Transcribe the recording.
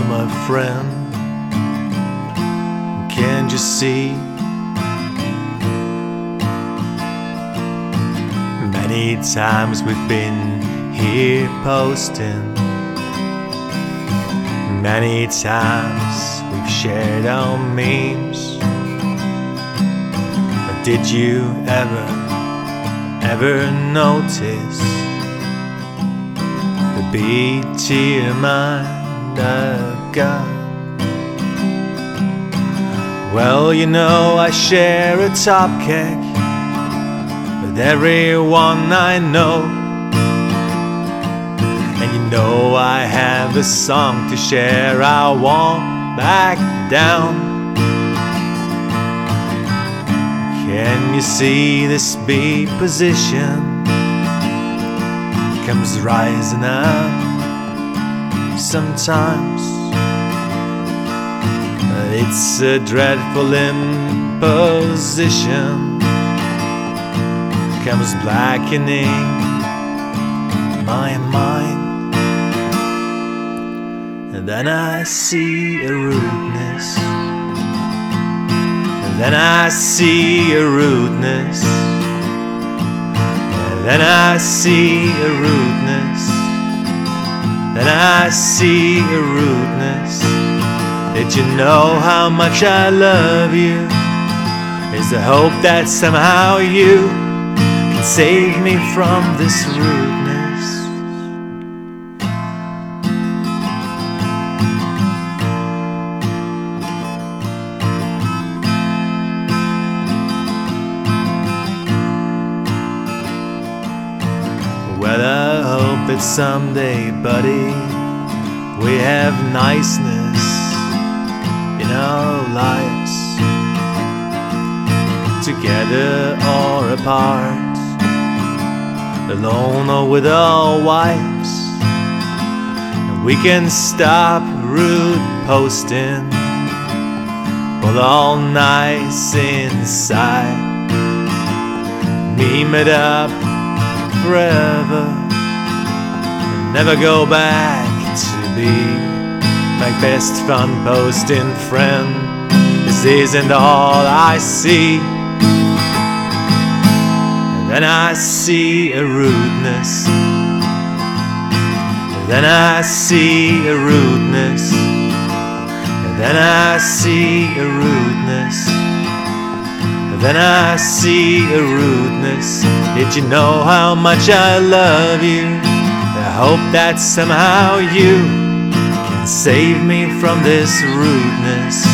my friend. Can't you see? Many times we've been here posting. Many times we've shared our memes. But did you ever, ever notice the beat got? Well, you know, I share a top cake with everyone I know. And you know, I have a song to share, I won't back down. Can you see this beat position? Comes rising up sometimes. It's a dreadful imposition, comes blackening my mind. And then I see a rudeness, and then I see a rudeness, and then I see a rudeness, then I see a rudeness. Did you know how much I love you? Is the hope that somehow you can save me from this rudeness? I hope that someday, buddy, we have niceness in our lives, together or apart, alone or with our wives, and we can stop rude posting, but all nice inside, meme it up forever, never go back to be my best fun posting friend. This isn't all I see. And then I see a rudeness. And then I see a rudeness. And then I see a rudeness. Then I see a rudeness. Did you know how much I love you? I hope that somehow you can save me from this rudeness.